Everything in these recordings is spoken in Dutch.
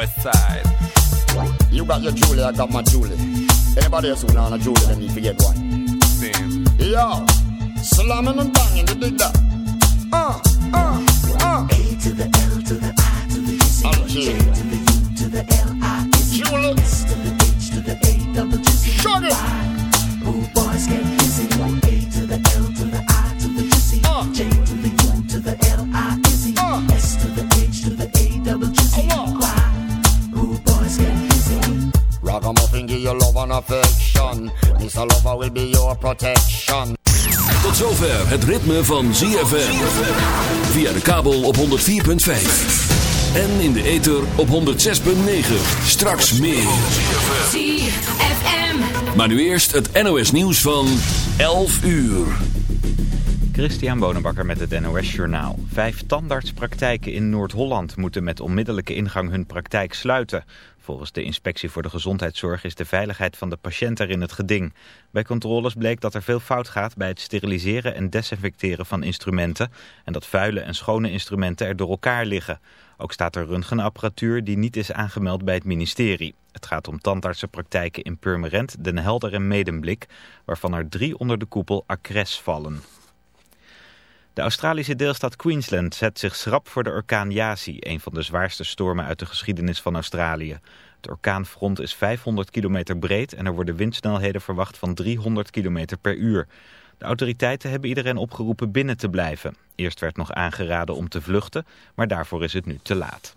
West side. You got your Julie, I got my Julie. Anybody else who want a Julie, then need to get one. Same. Yo, slamming and banging, you dig that? Uh, uh, uh. A to the L to the I to the Z On the G. J to the U to the L I Z Julie. S to the H to the A double G C Shut it. Rude boys get This lover will be your protection. Tot zover het ritme van ZFM. Via de kabel op 104.5. En in de ether op 106.9. Straks meer. ZFM. Maar nu eerst het NOS nieuws van 11 uur. Christian Bonenbakker met het NOS Journaal. Vijf tandartspraktijken in Noord-Holland moeten met onmiddellijke ingang hun praktijk sluiten. Volgens de Inspectie voor de Gezondheidszorg is de veiligheid van de patiënt er in het geding. Bij controles bleek dat er veel fout gaat bij het steriliseren en desinfecteren van instrumenten... en dat vuile en schone instrumenten er door elkaar liggen. Ook staat er röntgenapparatuur die niet is aangemeld bij het ministerie. Het gaat om tandartsenpraktijken in Purmerend, Den Helder en Medemblik... waarvan er drie onder de koepel Acres vallen. De Australische deelstaat Queensland zet zich schrap voor de orkaan Yasi, een van de zwaarste stormen uit de geschiedenis van Australië. Het orkaanfront is 500 kilometer breed en er worden windsnelheden verwacht van 300 kilometer per uur. De autoriteiten hebben iedereen opgeroepen binnen te blijven. Eerst werd nog aangeraden om te vluchten, maar daarvoor is het nu te laat.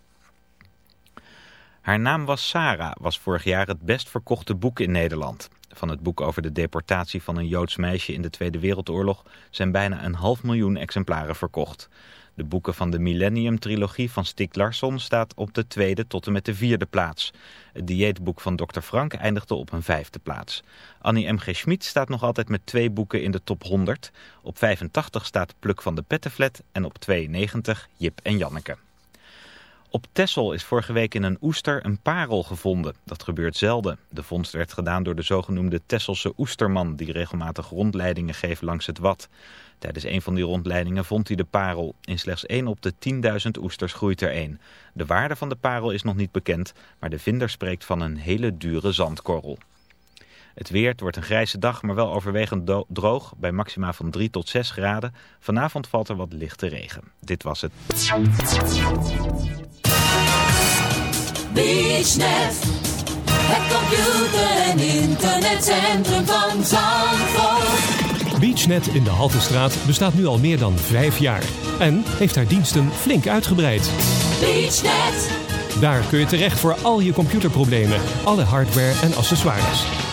Haar naam was Sarah, was vorig jaar het best verkochte boek in Nederland. Van het boek over de deportatie van een Joods meisje in de Tweede Wereldoorlog zijn bijna een half miljoen exemplaren verkocht. De boeken van de Millennium-trilogie van Stieg Larsson staat op de tweede tot en met de vierde plaats. Het dieetboek van Dr. Frank eindigde op een vijfde plaats. Annie M. G. Schmid staat nog altijd met twee boeken in de top 100. Op 85 staat Pluk van de Pettenflat en op 92 Jip en Janneke. Op Texel is vorige week in een oester een parel gevonden. Dat gebeurt zelden. De vondst werd gedaan door de zogenoemde Tesselse oesterman... die regelmatig rondleidingen geeft langs het Wad. Tijdens een van die rondleidingen vond hij de parel. In slechts 1 op de 10.000 oesters groeit er één. De waarde van de parel is nog niet bekend... maar de vinder spreekt van een hele dure zandkorrel. Het weer, het wordt een grijze dag, maar wel overwegend droog... bij maxima van 3 tot 6 graden. Vanavond valt er wat lichte regen. Dit was het. BeachNet. Het computer- en internetcentrum van Zandvoort. BeachNet in de Haltestraat bestaat nu al meer dan vijf jaar. En heeft haar diensten flink uitgebreid. BeachNet. Daar kun je terecht voor al je computerproblemen, alle hardware en accessoires.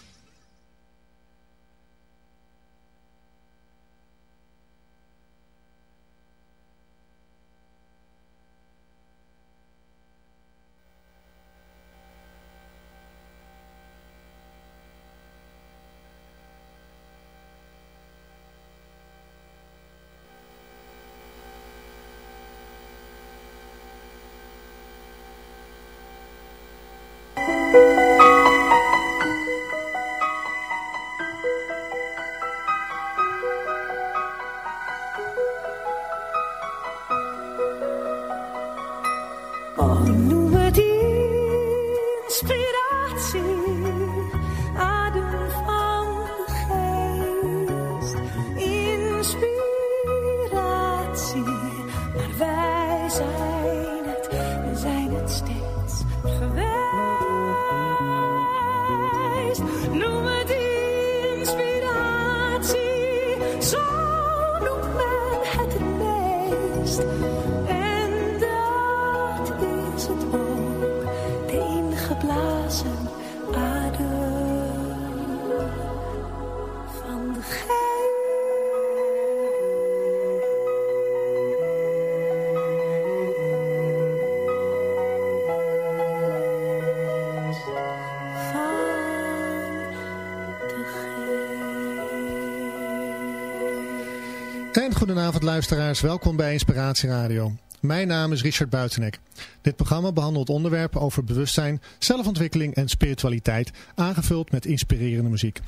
Luisteraars, welkom bij Inspiratie Radio. Mijn naam is Richard Buitenek. Dit programma behandelt onderwerpen over bewustzijn, zelfontwikkeling en spiritualiteit, aangevuld met inspirerende muziek.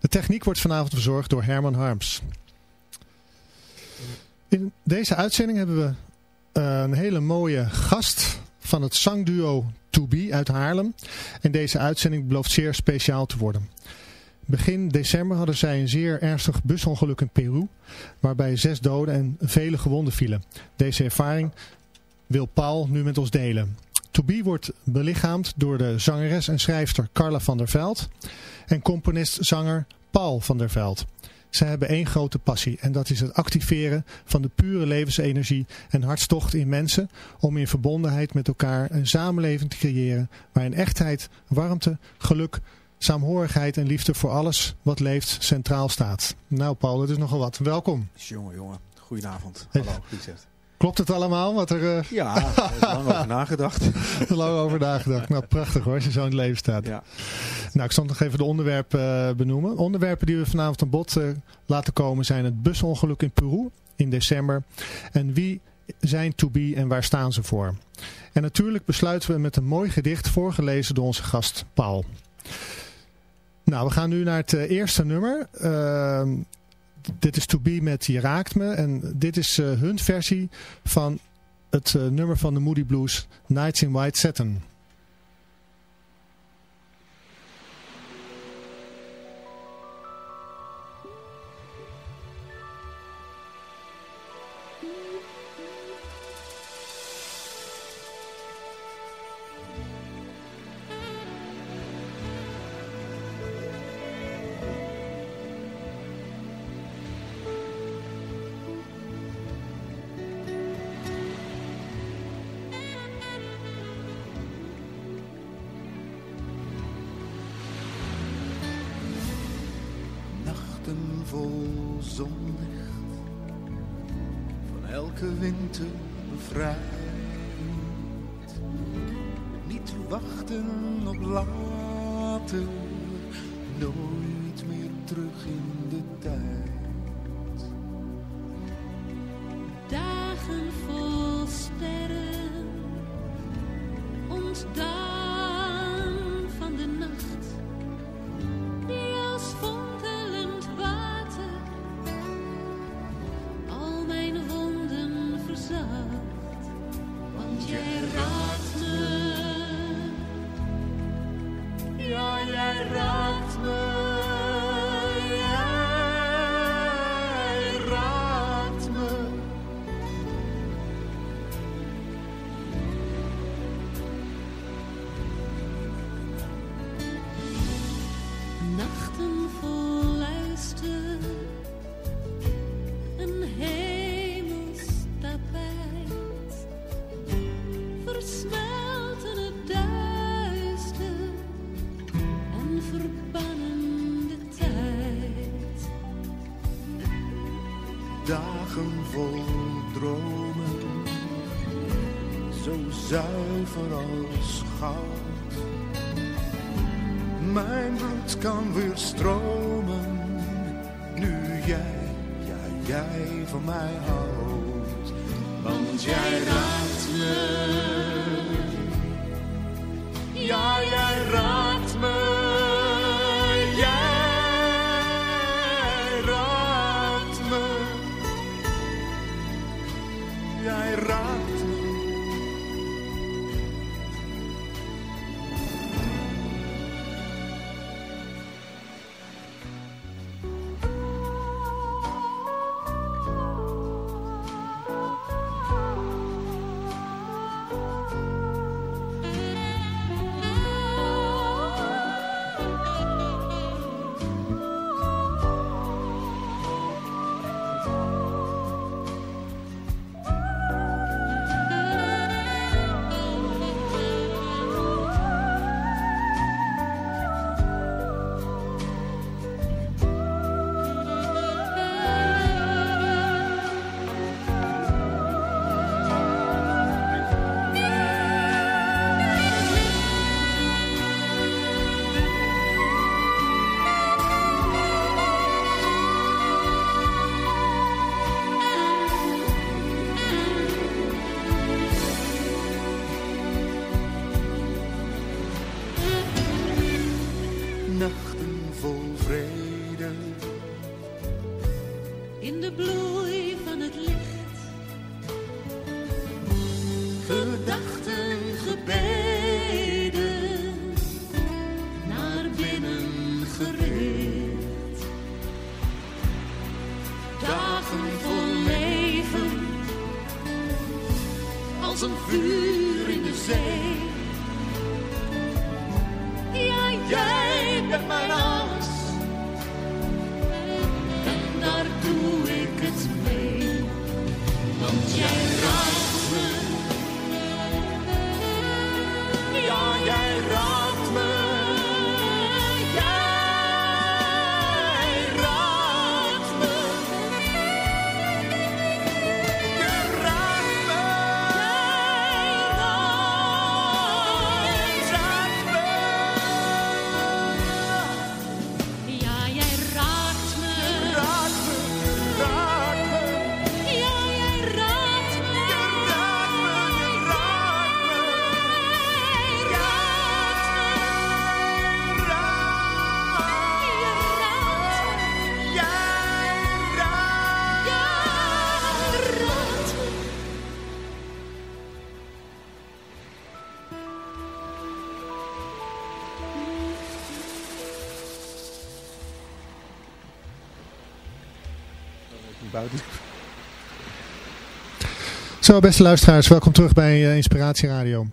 De techniek wordt vanavond verzorgd door Herman Harms. In deze uitzending hebben we eh, een hele mooie gast van het zangduo To Be uit Haarlem. En deze uitzending belooft zeer speciaal te worden. Begin december hadden zij een zeer ernstig busongeluk in Peru, waarbij zes doden en vele gewonden vielen. Deze ervaring wil Paul nu met ons delen. To Be wordt belichaamd door de zangeres en schrijfster Carla van der Veld en componist-zanger Paul van der Veld. Zij hebben één grote passie en dat is het activeren van de pure levensenergie en hartstocht in mensen om in verbondenheid met elkaar een samenleving te creëren waarin echtheid, warmte, geluk, saamhorigheid en liefde voor alles wat leeft centraal staat. Nou Paul, dat is nogal wat. Welkom. Jongen, jongen. Goedenavond. Hallo, Richard. Klopt het allemaal wat er... eh, Ja, er is lang over nagedacht. lang over nagedacht. Nou, prachtig hoor, als je zo in het leven staat. Ja. Nou, ik zal nog even de onderwerpen eh, benoemen. Onderwerpen die we vanavond aan bod eh, laten komen zijn het busongeluk in Peru in december. En wie zijn To Be en waar staan ze voor? En natuurlijk besluiten we met een mooi gedicht voorgelezen door onze gast Paul. Nou, we gaan nu naar het eh, eerste nummer. Ehm, dit is To Be met Je Raakt Me. En dit is eh, hun versie van het eh, nummer van de Moody Blues, Nights in White Satin. Zonlicht, van elke winter bevrijd. Niet wachten op later, nooit meer terug in de tijd. Kan weer stromen, nu jij, ja jij van mij houdt. Want jij raakt me, Zo, beste luisteraars, welkom terug bij eh, Inspiratie Radio.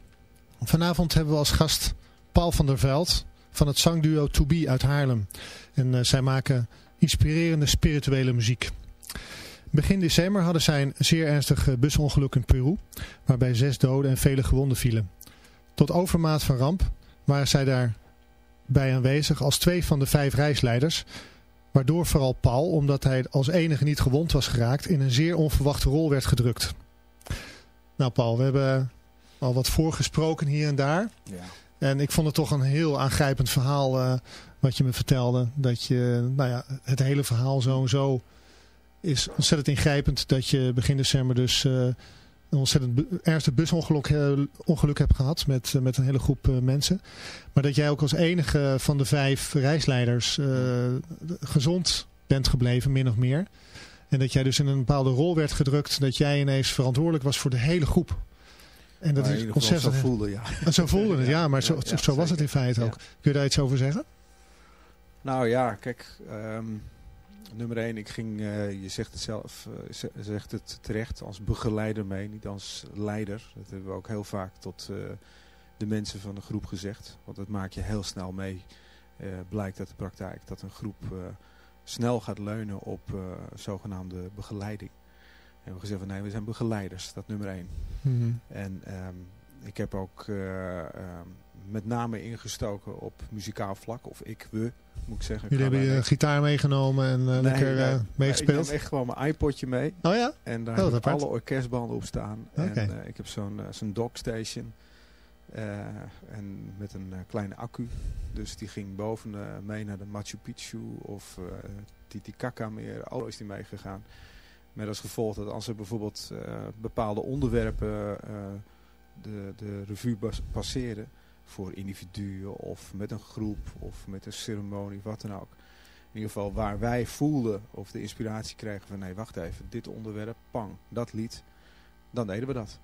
Vanavond hebben we als gast Paul van der Veld van het zangduo To Be uit Haarlem. En eh, zij maken inspirerende spirituele muziek. Begin december hadden zij een zeer ernstig eh, busongeluk in Peru, waarbij zes doden en vele gewonden vielen. Tot overmaat van ramp waren zij daarbij aanwezig als twee van de vijf reisleiders, waardoor vooral Paul, omdat hij als enige niet gewond was geraakt, in een zeer onverwachte rol werd gedrukt. Nou Paul, we hebben al wat voorgesproken hier en daar. Ja. En ik vond het toch een heel aangrijpend verhaal eh, wat je me vertelde. Dat je, nou ja, het hele verhaal zo en zo is ontzettend ingrijpend. Dat je begin december dus eh, een ontzettend ernstig busongeluk eh, ongeluk hebt gehad met, met een hele groep mensen. Maar dat jij ook als enige van de vijf reisleiders gezond bent gebleven, min of meer. En dat jij dus in een bepaalde rol werd gedrukt dat jij ineens verantwoordelijk was voor de hele groep. En dat is ontzettend. zo voelde, ja. En zo voelde het, ja, maar zo, ja, zo was het in feite ook. Kun je daar iets over zeggen? Nou ja, kijk, ehm, nummer één, ik ging, eh, je zegt het zelf, eh, ze- zegt het terecht, als begeleider mee, niet als leider. Dat hebben we ook heel vaak tot eh, de mensen van de groep gezegd. Want dat maak je heel snel mee, eh, blijkt uit de praktijk, dat een groep eh, snel gaat leunen op eh, zogenaamde begeleiding. En we hebben gezegd van nee, we zijn begeleiders, dat nummer één. Mhm. En ehm, ik heb ook eh, ehm, met name ingestoken op muzikaal vlak. Of ik, we, moet ik zeggen. Jullie hebben je gitaar meegenomen en eh, Nee, lekker nee. meegespeeld? Ik heb echt gewoon mijn iPodje mee. Oh ja? En daar Oh, heb wat ik apart. alle orkestbanden op staan. En ik heb zo'n zo'n dockstation. Eh, en met een eh, kleine accu. Dus die ging boven eh, mee naar de Machu Picchu of Titicaca meer. Al is die meegegaan. Met als gevolg dat als er bijvoorbeeld bepaalde onderwerpen de, de revue passeren. Voor individuen of met een groep of met een ceremonie, wat dan ook. In ieder geval waar wij voelden of de inspiratie kregen van nee wacht even, dit onderwerp, pang, dat lied. Dan deden we dat.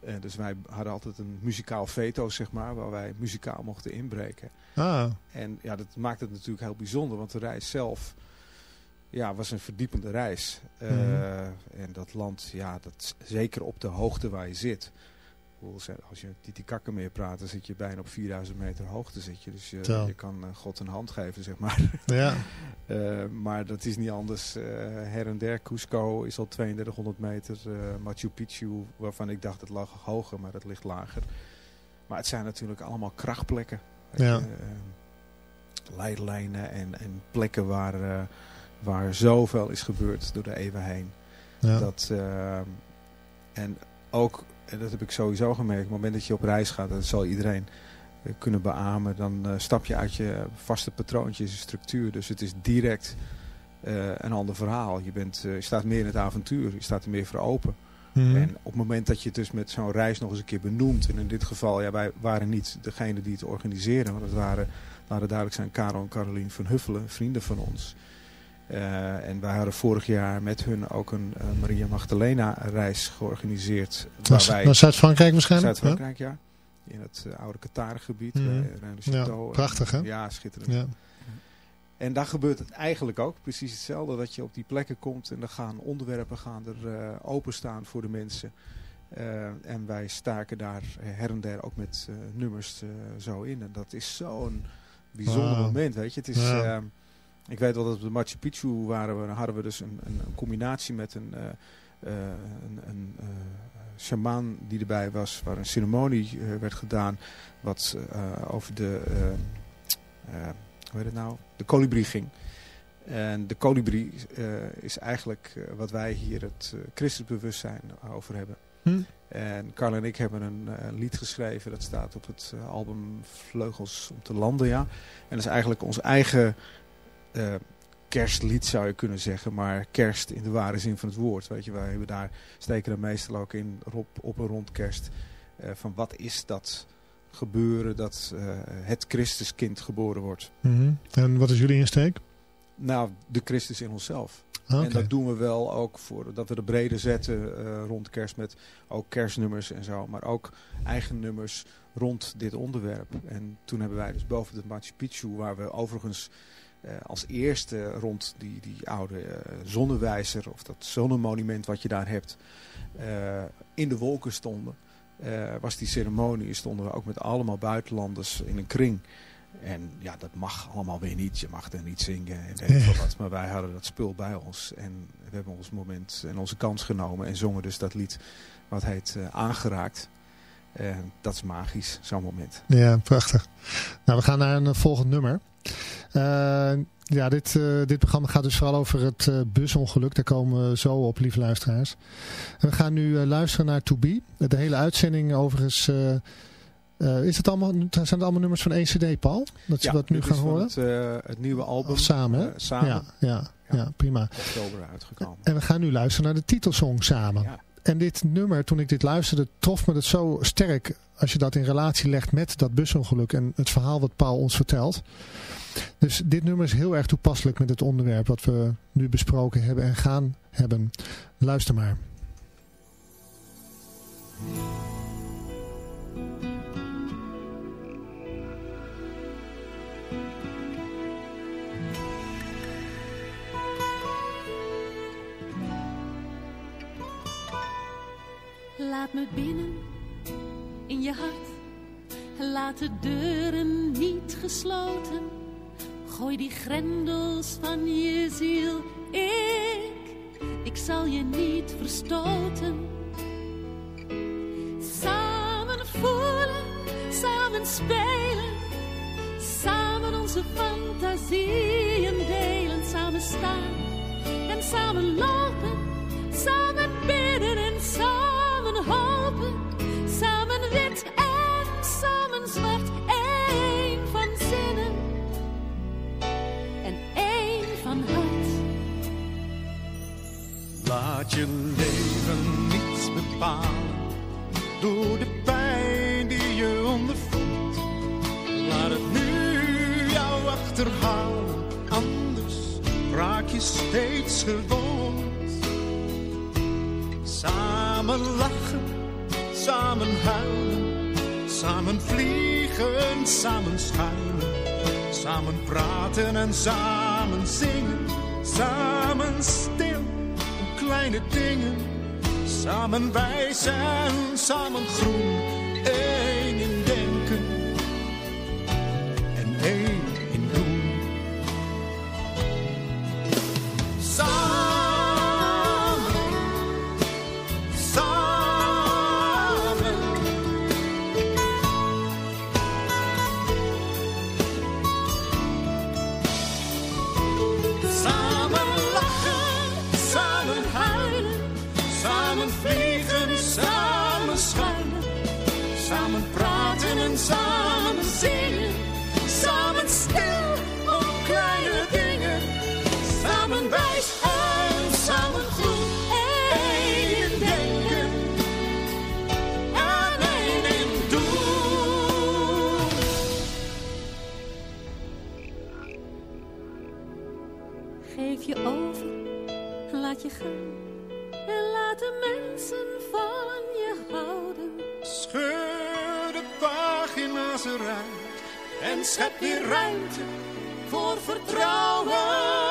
Eh, dus wij hadden altijd een muzikaal veto zeg maar, waar wij muzikaal mochten inbreken. Ah, En ja, dat maakt het natuurlijk heel bijzonder, want de reis zelf ja, was een verdiepende reis. Eh, Mhm. En dat land, ja, dat, zeker op de hoogte waar je zit. Als je Titicaca meer praat, dan zit je bijna op 4000 meter hoogte. Zit je. Dus je, Zo. je kan eh, God een hand geven, zeg maar. Ja. Eh, maar dat is niet anders. eh, her en der, Cusco is al 3200 meter. eh, Machu Picchu, waarvan ik dacht het lag hoger, maar dat ligt lager. Maar het zijn natuurlijk allemaal krachtplekken. Ja. eh, leidlijnen en, en plekken waar, eh, waar zoveel is gebeurd door de eeuwen heen. Ja. Dat, eh, en ook, dat heb ik sowieso gemerkt, op het moment dat je op reis gaat, dat zal iedereen eh, kunnen beamen, dan eh, stap je uit je vaste patroontjes, je structuur. Dus het is direct eh, een ander verhaal. Je, bent, je staat meer in het avontuur, je staat er meer voor open. Mhm. En op het moment dat je het dus met zo'n reis nog eens een keer benoemt, en in dit geval, ja, wij waren niet degene die het organiseren, want het waren, laten duidelijk zijn, Karel en Carolien van Huffelen, vrienden van ons. Eh, en wij hadden vorig jaar met hun ook een eh, Maria Magdalena reis georganiseerd. Naar- Zuid-Frankrijk waarschijnlijk, Zuid-Frankrijk, ja. In het eh, oude Qatar-gebied. Mhm. bij Ja, prachtig, hè? Ja, schitterend. Ja. En daar gebeurt het eigenlijk ook precies hetzelfde. Dat je op die plekken komt en dan gaan onderwerpen gaan er openstaan voor de mensen. En wij staken daar her en der ook met nummers zo in. En dat is zo'n bijzonder moment, weet je. Het is, Ja. Ik weet wel dat op de Machu Picchu waren we, hadden we dus een, een, een combinatie met een, eh, een, een eh, shamaan die erbij was. Waar een ceremonie werd gedaan wat over de... hoe heet het nou? De kolibrie ging. En de kolibrie is eigenlijk wat wij hier het uh, christelijk over hebben. Hm. En Carl en ik hebben een lied geschreven. Dat staat op het album Vleugels om te landen, ja. En dat is eigenlijk ons eigen eh, kerstlied zou je kunnen zeggen. Maar kerst in de ware zin van het woord. Weet je, wij hebben daar, steken er meestal ook in op, op een rond kerst. eh, van wat is dat gebeuren dat eh, het Christuskind geboren wordt. Mhm. En wat is jullie insteek? Nou, de Christus in onszelf. Ah. En dat doen we wel ook voor dat we de brede zetten eh, rond kerst met ook kerstnummers en zo. Maar ook eigen nummers rond dit onderwerp. En toen hebben wij dus boven de Machu Picchu, waar we overigens eh, als eerste rond die, die oude eh, zonnewijzer of dat zonnemonument wat je daar hebt, eh, in de wolken stonden. was die ceremonie, stonden we ook met allemaal buitenlanders in een kring. En ja, dat mag allemaal weer niet. Je mag er niet zingen en weet ik veel wat. Maar wij hadden dat spul bij ons. En we hebben ons moment en onze kans genomen. En zongen dus dat lied wat heet Aangeraakt. En dat is magisch, zo'n moment. Ja, prachtig. Nou, we gaan naar een eh, volgend nummer. Eh, ja, dit, dit programma gaat dus vooral over het busongeluk. Daar komen we zo op, lieve luisteraars. En we gaan nu luisteren naar To Be. De hele uitzending overigens... is het allemaal, zijn het allemaal nummers van één cd, Paul? Dat ze dat nu gaan horen? Het, het nieuwe album. Of samen, hè? samen. Ja, ja, ja, prima. Oktober uitgekomen. En we gaan nu luisteren naar de titelsong samen. En dit nummer, toen ik dit luisterde, trof me het zo sterk als je dat in relatie legt met dat busongeluk en het verhaal wat Paul ons vertelt. Dus dit nummer is heel erg toepasselijk met het onderwerp wat we nu besproken hebben en gaan hebben. Luister maar. Laat me binnen in je hart. Laat de deuren niet gesloten. Gooi die grendels van je ziel. Ik, ik zal je niet verstoten. Samen voelen, samen spelen. Samen onze fantasieën delen. Samen staan en samen lopen. Samen Je leven niets bepalen door de pijn die je ondervoelt. Laat het nu jou achterhalen, anders raak je steeds gewond. Samen lachen, samen huilen, samen vliegen, samen schuilen. Samen praten en samen zingen, samen om kleine dingen. Samen wijs en samen groen, En laat de mensen van je houden. Scheur de pagina's eruit en schep weer ruimte voor vertrouwen.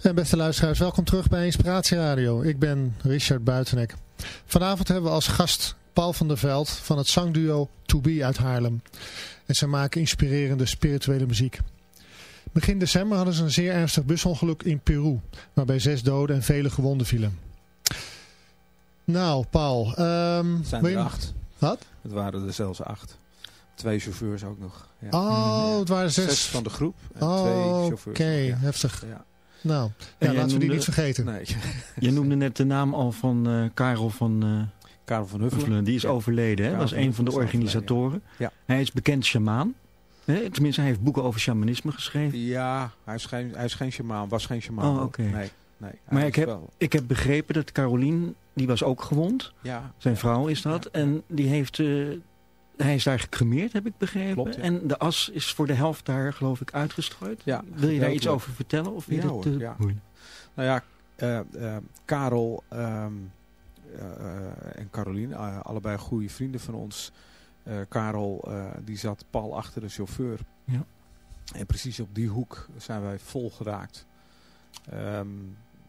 En beste luisteraars, welkom terug bij Inspiratie Radio. Ik ben Richard Buitenek. Vanavond hebben we als gast Paul van der Veld van het zangduo To Be uit Haarlem. En zij maken inspirerende spirituele muziek. Begin december hadden ze een zeer ernstig busongeluk in Peru, waarbij zes doden en vele gewonden vielen. Nou, Paul. ehm, Het zijn er je- acht. Wat? Het waren er zelfs acht. twee chauffeurs ook nog. Ja. Oh, het waren zes. van de groep en Oh, twee Oké, chauffeurs. Ja. heftig. Ja. Nou, ja, laten we die niet vergeten. Nee. Je noemde net de naam al van eh, Karel van eh, Karel van Huffelen. Die is Ja. overleden. Hè? Dat is van een van de organisatoren. Ja. Hij is bekend shamaan. Hè? Tenminste, hij heeft boeken over shamanisme geschreven. Ja, hij is geen, hij is geen shamaan, was geen shamaan. Oh. Nee, nee. Maar ik heb, wel- ik heb begrepen dat Carolien, die was ook gewond. Ja. Zijn vrouw is dat. En die heeft, eh, hij is daar gecremeerd, heb ik begrepen. Klopt, ja. En de as is voor de helft daar, geloof ik, uitgestrooid. Ja, Wil je daar iets over vertellen? Of Ja, hoor, te ja. Nou ja, eh, eh, Karel ehm, eh, eh, en Carolien, eh, allebei goede vrienden van ons. Eh, Karel eh, die zat pal achter de chauffeur. Ja. En precies op die hoek zijn wij vol geraakt. Ehm,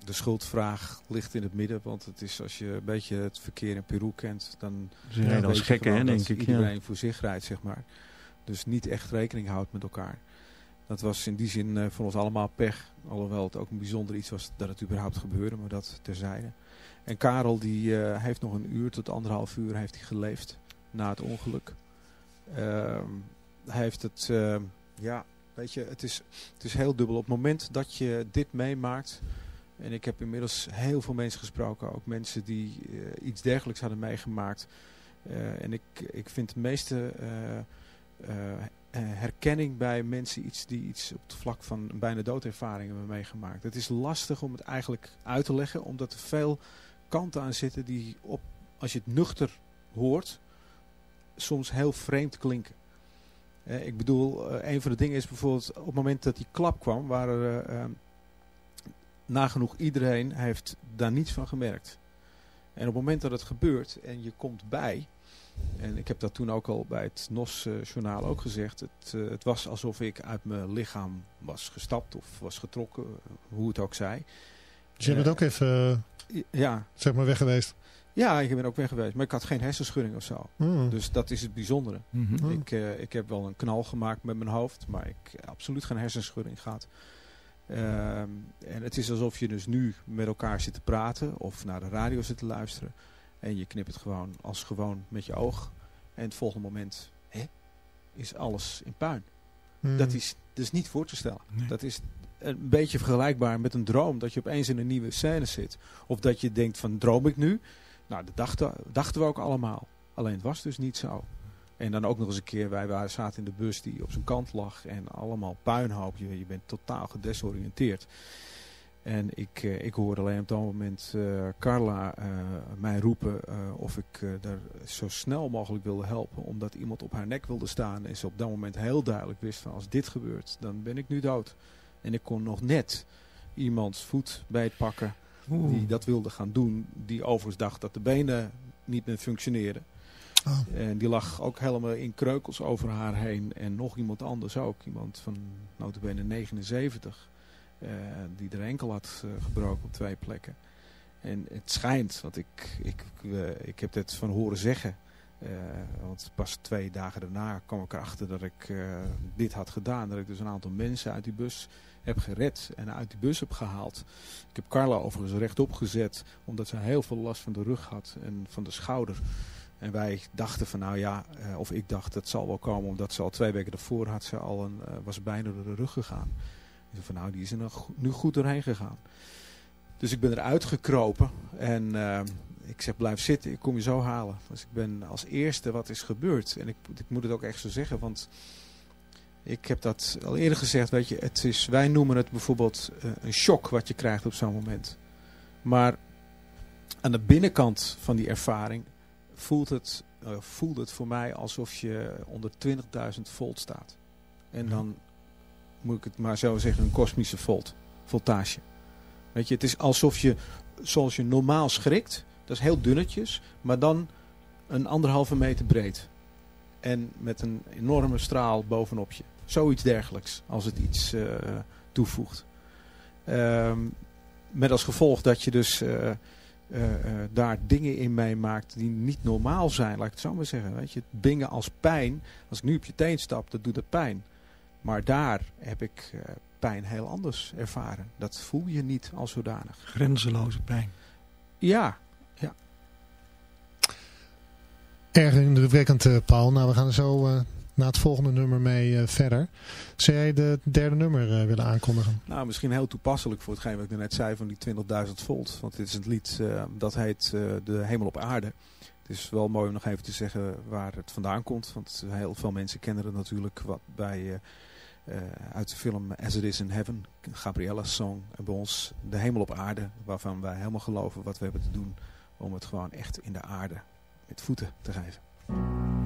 de schuldvraag ligt in het midden, want het is als je een beetje het verkeer in Peru kent, dan Ze rijden als gekken, hè, denk ik, ja. Iedereen voor zich rijdt, zeg maar. Dus niet echt rekening houdt met elkaar. Dat was in die zin eh, voor ons allemaal pech. Alhoewel het ook een bijzonder iets was dat het überhaupt gebeurde, maar dat terzijde. En Karel die eh, heeft nog een uur tot anderhalf uur heeft hij geleefd na het ongeluk. Ehm, hij heeft het, eh, ja, weet je, het is, het is heel dubbel. Op het moment dat je dit meemaakt, en ik heb inmiddels heel veel mensen gesproken, ook mensen die eh, iets dergelijks hadden meegemaakt. Eh, en ik, ik vind de meeste eh, herkenning bij mensen iets die iets op het vlak van een bijna doodervaring hebben meegemaakt. Het is lastig om het eigenlijk uit te leggen, omdat er veel kanten aan zitten die op, als je het nuchter hoort, soms heel vreemd klinken. Ik bedoel, een van de dingen is bijvoorbeeld op het moment dat die klap kwam, waren nagenoeg iedereen heeft daar niets van gemerkt. En op het moment dat het gebeurt en je komt bij, en ik heb dat toen ook al bij het NOS-journaal ook gezegd, het, eh, het was alsof ik uit mijn lichaam was gestapt of was getrokken, eh, hoe het ook zij. Dus je bent Eh, ook even, eh, ja. zeg maar, weg geweest. Ja, ik ben ook weg geweest. Maar ik had geen hersenschudding of zo. Hmm. Dus dat is het bijzondere. Mhm. Ik, eh, ik heb wel een knal gemaakt met mijn hoofd. Maar ik heb absoluut geen hersenschudding gehad. Ehm, en het is alsof je dus nu met elkaar zit te praten. Of naar de radio zit te luisteren. En je knipt het gewoon als gewoon met je oog. En het volgende moment hè, is alles in puin. Hmm. Dat, is, dat is niet voor te stellen. Dat is een beetje vergelijkbaar met een droom. Dat je opeens in een nieuwe scène zit. Of dat je denkt van droom ik nu? Nou, dat dachten, dachten we ook allemaal. Alleen het was dus niet zo. En dan ook nog eens een keer, wij waren, zaten in de bus die op zijn kant lag. En allemaal puinhoop. Je, je bent totaal gedesoriënteerd. En ik, eh, ik hoorde alleen op dat moment eh, Carla eh, mij roepen of ik daar zo snel mogelijk wilde helpen. Omdat iemand op haar nek wilde staan. En ze op dat moment heel duidelijk wist van als dit gebeurt, dan ben ik nu dood. En ik kon nog net iemands voet bij het pakken die dat wilde gaan doen. Die overigens dacht dat de benen niet meer functioneerden. Oh. En die lag ook helemaal in kreukels over haar heen. En nog iemand anders ook. Iemand van notabene 79. eh, die er enkel had eh, gebroken op twee plekken. En het schijnt, want ik, ik, eh, ik heb dit van horen zeggen. eh, want pas twee dagen daarna kwam ik erachter dat ik eh, dit had gedaan. Dat ik dus een aantal mensen uit die bus heb gered en uit die bus heb gehaald. Ik heb Carla overigens rechtop gezet, omdat ze heel veel last van de rug had en van de schouder. En wij dachten van nou ja, eh, of ik dacht dat zal wel komen, omdat ze al twee weken daarvoor had ze al een, eh, was bijna door de rug gegaan. Zei van nou, die is er nu goed doorheen gegaan. Dus ik ben eruit gekropen en eh, ik zeg blijf zitten, ik kom je zo halen. Dus ik ben als eerste wat is gebeurd. En ik, ik moet het ook echt zo zeggen, want ik heb dat al eerder gezegd, weet je, het is, wij noemen het bijvoorbeeld een shock wat je krijgt op zo'n moment. Maar aan de binnenkant van die ervaring voelt het, eh, voelt het voor mij alsof je onder 20.000 volt staat. En dan moet ik het maar zo zeggen, een kosmische volt, voltage. Weet je, het is alsof je, zoals je normaal schrikt, dat is heel dunnetjes, maar dan een anderhalve meter breed. En met een enorme straal bovenop je. Zoiets dergelijks, als het iets eh, toevoegt. Ehm, met als gevolg dat je dus eh, eh, eh, daar dingen in meemaakt die niet normaal zijn, laat ik het zo maar zeggen. Weet je, het bingen als pijn, als ik nu op je teen stap, dat doet het pijn. Maar daar heb ik eh, pijn heel anders ervaren. Dat voel je niet als zodanig. Grenzeloze pijn. Ja, ja. Erg indrukwekkend, Paul. Nou, we gaan er zo eh, na het volgende nummer mee eh, verder. Zou jij de derde nummer eh, willen aankondigen? Nou, misschien heel toepasselijk voor hetgeen wat ik net zei van die 20.000 volt. Want dit is een lied eh, dat heet De Hemel op Aarde. Het is wel mooi om nog even te zeggen waar het vandaan komt. Want heel veel mensen kennen het natuurlijk wat bij, uit de film As It Is in Heaven. Gabriella's song. En bij ons De Hemel op Aarde. Waarvan wij helemaal geloven wat we hebben te doen om het gewoon echt in de aarde met voeten te geven.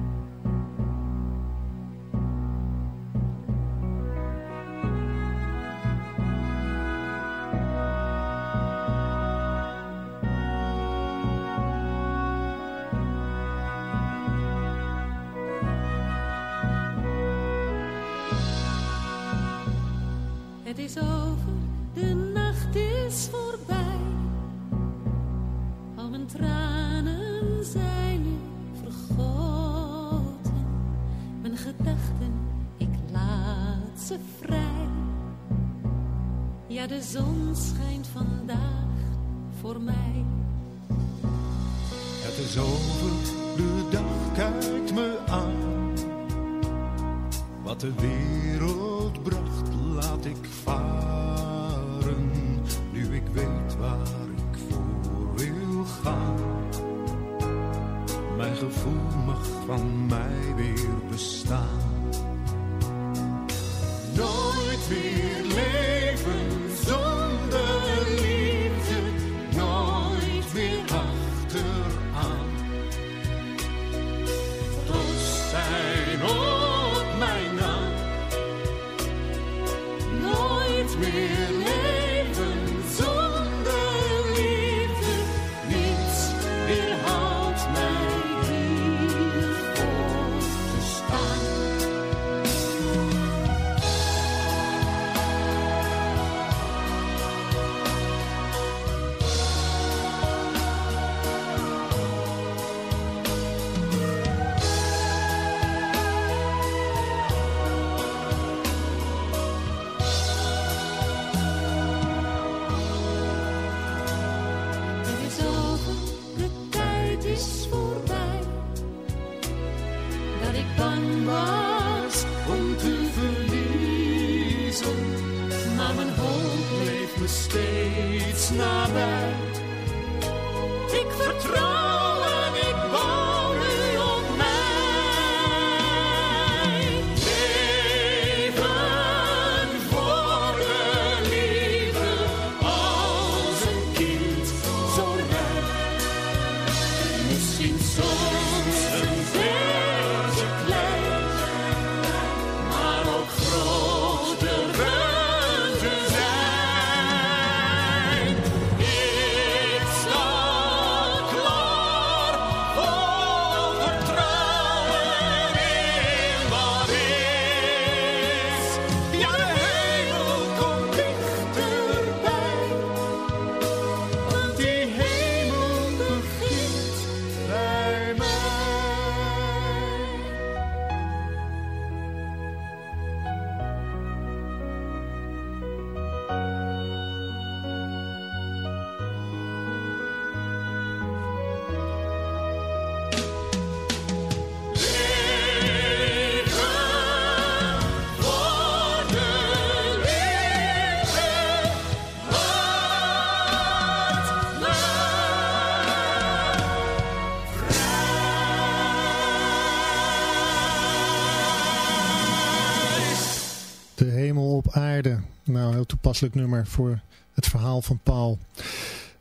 Toepasselijk nummer voor het verhaal van Paul.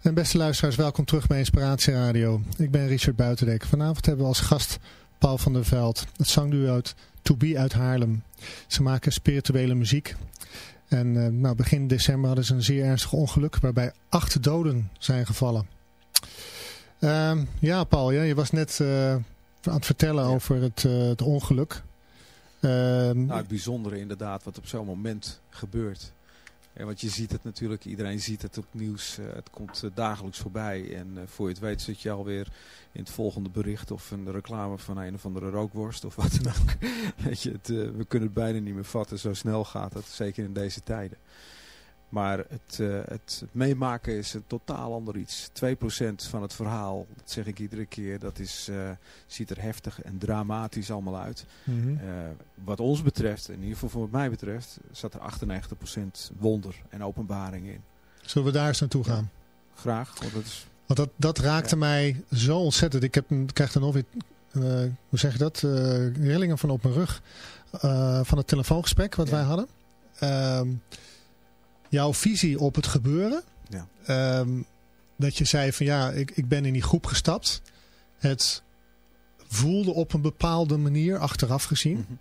En beste luisteraars, welkom terug bij Inspiratie Radio. Ik ben Richard Buitendek. Vanavond hebben we als gast Paul van der Veld. Het zangduo uit To Be uit Haarlem. Ze maken spirituele muziek. En eh, nou, begin december hadden ze een zeer ernstig ongeluk waarbij acht doden zijn gevallen. Ehm, ja, Paul, ja, je was net eh, aan het vertellen over het, eh, het ongeluk. Ehm, Nou, het bijzondere inderdaad wat op zo'n moment gebeurt. Want je ziet het natuurlijk, iedereen ziet het op nieuws. eh, het komt eh, dagelijks voorbij. En eh, voor je het weet zit je alweer in het volgende bericht of een reclame van een of andere rookworst of wat dan ook. Weet je, het, we kunnen het bijna niet meer vatten, zo snel gaat het, zeker in deze tijden. Maar het, eh, het meemaken is een totaal ander iets. 2% van het verhaal, dat zeg ik iedere keer, dat is, eh, ziet er heftig en dramatisch allemaal uit. Mhm. Eh, wat ons betreft, in ieder geval voor wat mij betreft, zat er 98% wonder en openbaring in. Zullen we daar eens naartoe gaan? Graag, want dat is... Want dat, dat raakte mij zo ontzettend. Ik heb, een- krijg er nog weer, hoe zeg je dat, rillingen van op mijn rug. van het telefoongesprek wat wij hadden. Ehm, jouw visie op het gebeuren. Ja. Ehm, dat je zei van ja, ik, ik ben in die groep gestapt. Het voelde op een bepaalde manier, achteraf gezien. Mhm.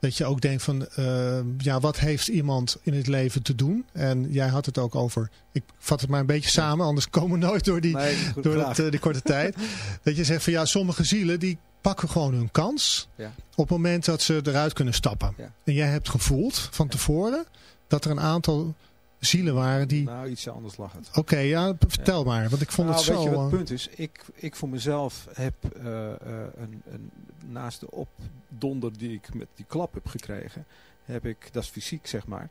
Dat je ook denkt van, eh, ja, wat heeft iemand in het leven te doen? En jij had het ook over, ik vat het maar een beetje samen, anders komen we nooit door die, Nee, door dat, die korte tijd. Dat je zegt van, ja, sommige zielen die pakken gewoon hun kans Ja. op het moment dat ze eruit kunnen stappen. Ja. En jij hebt gevoeld van tevoren dat er een aantal zielen waren die... Nou, iets anders lag het. Oké, ja, vertel maar, want ik vond nou, het zo... Weet je wat het eh, punt is? Ik, ik voor mezelf heb eh, eh, een, een, naast de opdonder die ik met die klap heb gekregen, heb ik, dat is fysiek zeg maar,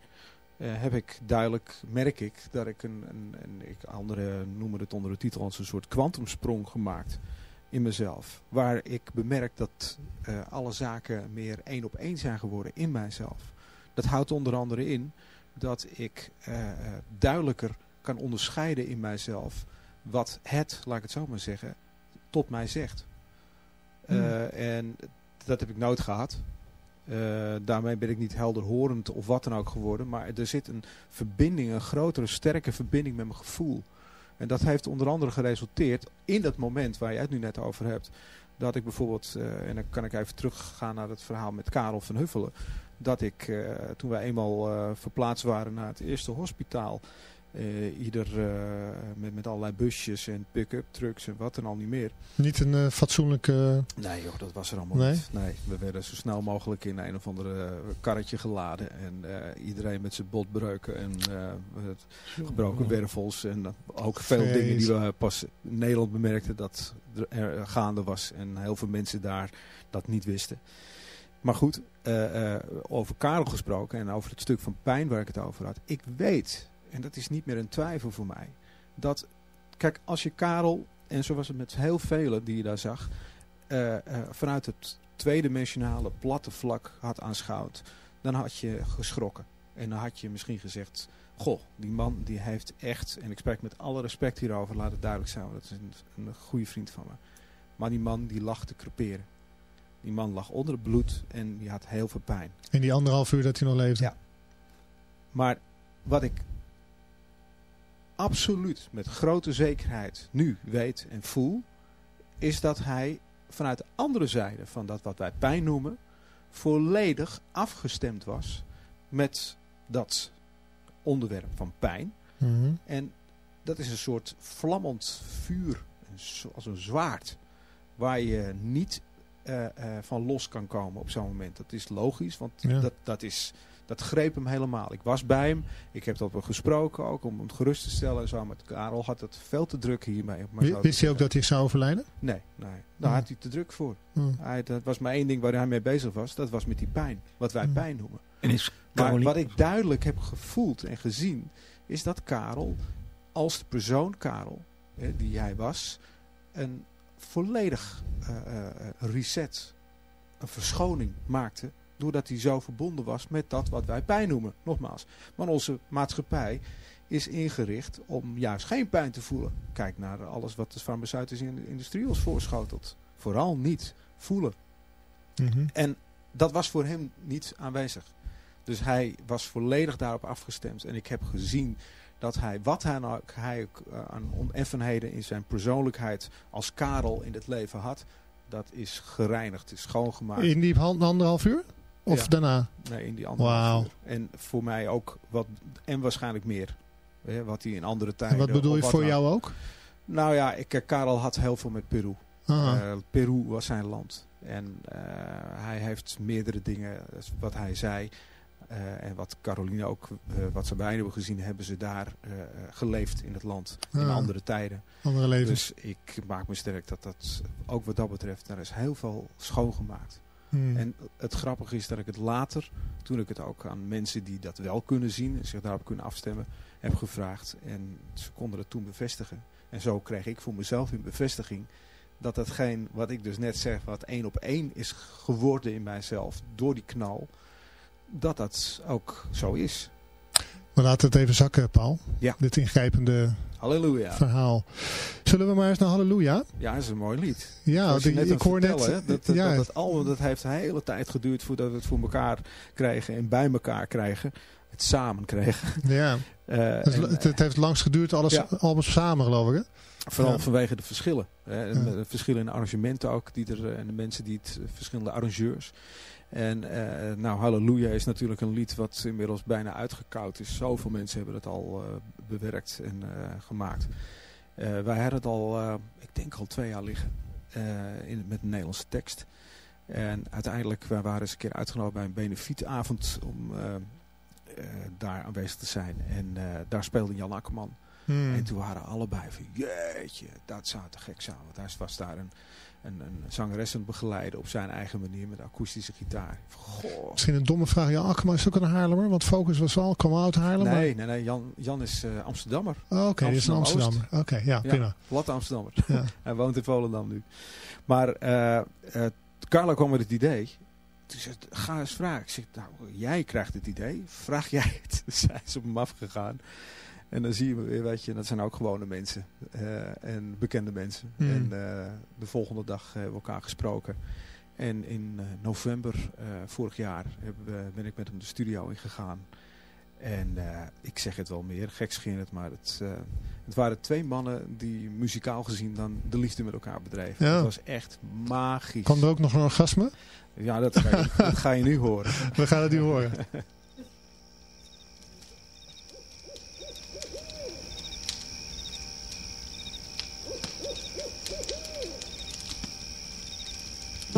heb ik duidelijk, merk ik, dat ik een, een, een ik, anderen noemen het onder de titel als een soort kwantumsprong gemaakt in mezelf. Waar ik bemerk dat alle zaken meer één op één zijn geworden in mijzelf. Dat houdt onder andere in dat ik eh, eh, duidelijker kan onderscheiden in mijzelf wat het, laat ik het zo maar zeggen, tot mij zegt. Hmm. Eh, en dat heb ik nooit gehad. Eh, daarmee ben ik niet helderhorend of wat dan ook geworden. Maar er zit een verbinding, een grotere, sterke verbinding met mijn gevoel. En dat heeft onder andere geresulteerd in dat moment waar jij het nu net over hebt. Dat ik bijvoorbeeld, en dan kan ik even teruggaan naar het verhaal met Karel van Huffelen. Dat ik, eh, toen wij eenmaal eh, verplaatst waren naar het eerste hospitaal. eh, ieder met, met allerlei busjes en pick-up trucks en wat dan al niet meer. Niet een fatsoenlijke... Nee joh, dat was er allemaal Nee? niet. Nee, we werden zo snel mogelijk in een of andere karretje geladen. En iedereen met zijn botbreuken en gebroken wervels. En ook veel Vrees. dingen die we pas in Nederland bemerkten dat er gaande was. En heel veel mensen daar dat niet wisten. Maar goed, eh, eh, over Karel gesproken en over het stuk van pijn waar ik het over had. Ik weet, en dat is niet meer een twijfel voor mij, dat, kijk, als je Karel, en zo was het met heel velen die je daar zag, eh, vanuit het tweedimensionale platte vlak had aanschouwd, dan had je geschrokken. En dan had je misschien gezegd, goh, die man die heeft echt, en ik spreek met alle respect hierover, laat het duidelijk zijn, dat is een, een goede vriend van me. Maar die man die lag te creperen. Die man lag onder het bloed en die had heel veel pijn. In die anderhalf uur dat hij nog leefde. Ja. Maar wat ik absoluut met grote zekerheid nu weet en voel, is dat hij vanuit de andere zijde van dat wat wij pijn noemen, volledig afgestemd was met dat onderwerp van pijn. Mhm. En dat is een soort vlammend vuur, als een zwaard, waar je niet eh, eh, van los kan komen op zo'n moment. Dat is logisch, want Ja. dat, dat, is, dat greep hem helemaal. Ik was bij hem, ik heb dat wel gesproken ook om hem gerust te stellen en zo. Maar Karel had het veel te druk hiermee. maar Wist hij ook zeggen. dat hij zou overlijden? Nee, nee. daar had hij te druk voor. Hij, dat was maar één ding waar hij mee bezig was. Dat was met die pijn. Wat wij pijn noemen. En is Maar wat ik duidelijk heb gevoeld en gezien, is dat Karel, als de persoon Karel, hè, die hij was, een volledig eh, eh, reset, een verschoning maakte, doordat hij zo verbonden was met dat wat wij pijn noemen. Nogmaals, maar onze maatschappij is ingericht om juist geen pijn te voelen. Kijk naar alles wat de farmaceutische industrie ons voorschotelt. Vooral niet voelen. Mhm. En dat was voor hem niet aanwezig. Dus hij was volledig daarop afgestemd. En ik heb gezien dat hij, wat hij, nou, hij ook eh, aan oneffenheden in zijn persoonlijkheid als Karel in het leven had, dat is gereinigd, is schoongemaakt. In die hand- anderhalf uur? Of Ja. daarna? Nee, in die andere Wauw. uur. En voor mij ook wat, en waarschijnlijk meer. Hè, wat hij in andere En tijden... wat bedoel je wat voor jou ook. Nou ja, ik, eh, Karel had heel veel met Peru. Aha. Eh, Peru was zijn land. En hij heeft meerdere dingen, wat hij zei. Eh, en wat Caroline ook, eh, wat ze bij hebben gezien, hebben ze daar eh, geleefd in het land. In andere tijden. Andere levens. Dus ik maak me sterk dat dat, ook wat dat betreft, daar is heel veel schoongemaakt. Hmm. En het grappige is dat ik het later, toen ik het ook aan mensen die dat wel kunnen zien en zich daarop kunnen afstemmen, heb gevraagd. En ze konden het toen bevestigen. En zo kreeg ik voor mezelf een bevestiging dat hetgeen wat ik dus net zeg, wat één op één is geworden in mijzelf door die knal, dat dat ook zo is. We laten het even zakken, Paul. Ja. Dit ingrijpende Halleluja. verhaal. Zullen we maar eens naar Halleluja? Ja, dat is een mooi lied. Ja, je ik- net ik aan hoor net- Dat, dat, ja. dat, dat album dat heeft een hele tijd geduurd voordat we het voor elkaar kregen en bij elkaar krijgen. Het samen kregen. Ja. Eh, het, en, het, het heeft langs geduurd, alles Ja. albums samen geloof ik hè? Vooral Ja. vanwege de verschillen. Hè, de verschillen in arrangementen ook. Die er, eh, en de mensen die het, eh, verschillende arrangeurs. En eh, nou, Halleluja is natuurlijk een lied wat inmiddels bijna uitgekoud is. Zoveel mensen hebben het al eh, bewerkt en eh, gemaakt. Wij hadden het al, ik denk al twee jaar liggen. in, met een Nederlandse tekst. En uiteindelijk, wij waren eens een keer uitgenodigd bij een benefietavond om daar aanwezig te zijn. En daar speelde Jan Akkerman. Hmm. En toen waren allebei van, jeetje, dat zou te gek zijn. Want hij was daar een, een, een zangeres aan het begeleiden op zijn eigen manier met akoestische gitaar. Goh. Misschien een domme vraag. Ja, Akkerman is ook een Haarlemmer, want Focus was al, kwam uit Haarlem. Nee, nee, nee, Jan, Jan is eh, Amsterdammer. Oh, Oké, die is een. Amsterdammer. Oké, ja, prima. platte Amsterdammer. Ja. hij woont in Volendam nu. Maar eh, Carlo kwam met het idee. Toen zei ze, ga eens vragen. Ik zeg, nou, jij krijgt het idee. Vraag jij het? Zij is op hem afgegaan. En dan zie je weer, weet je, dat zijn ook gewone mensen. eh, en bekende mensen. Hmm. En eh, de volgende dag hebben we elkaar gesproken. En in eh, november vorig jaar ben ik met hem de studio ingegaan. En ik zeg het wel meer, gekscherend, maar het, het waren twee mannen die muzikaal gezien dan de liefde met elkaar bedreven. Ja. Het was echt magisch. Kwam er ook nog een orgasme? Ja, dat ga, je, dat ga je nu horen. We gaan het nu horen.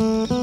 Je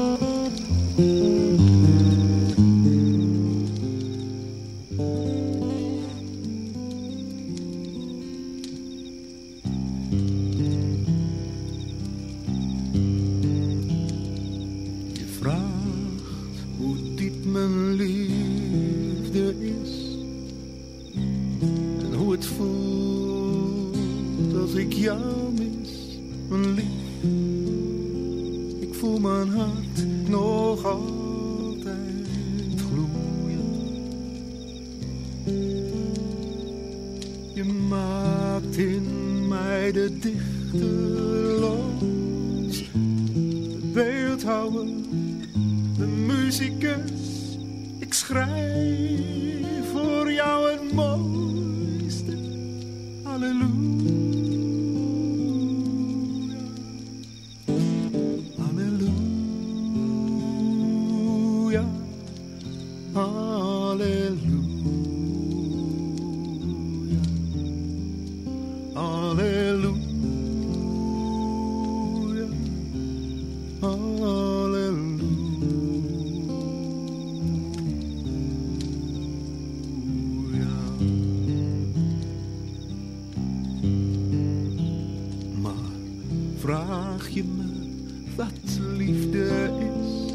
wat liefde is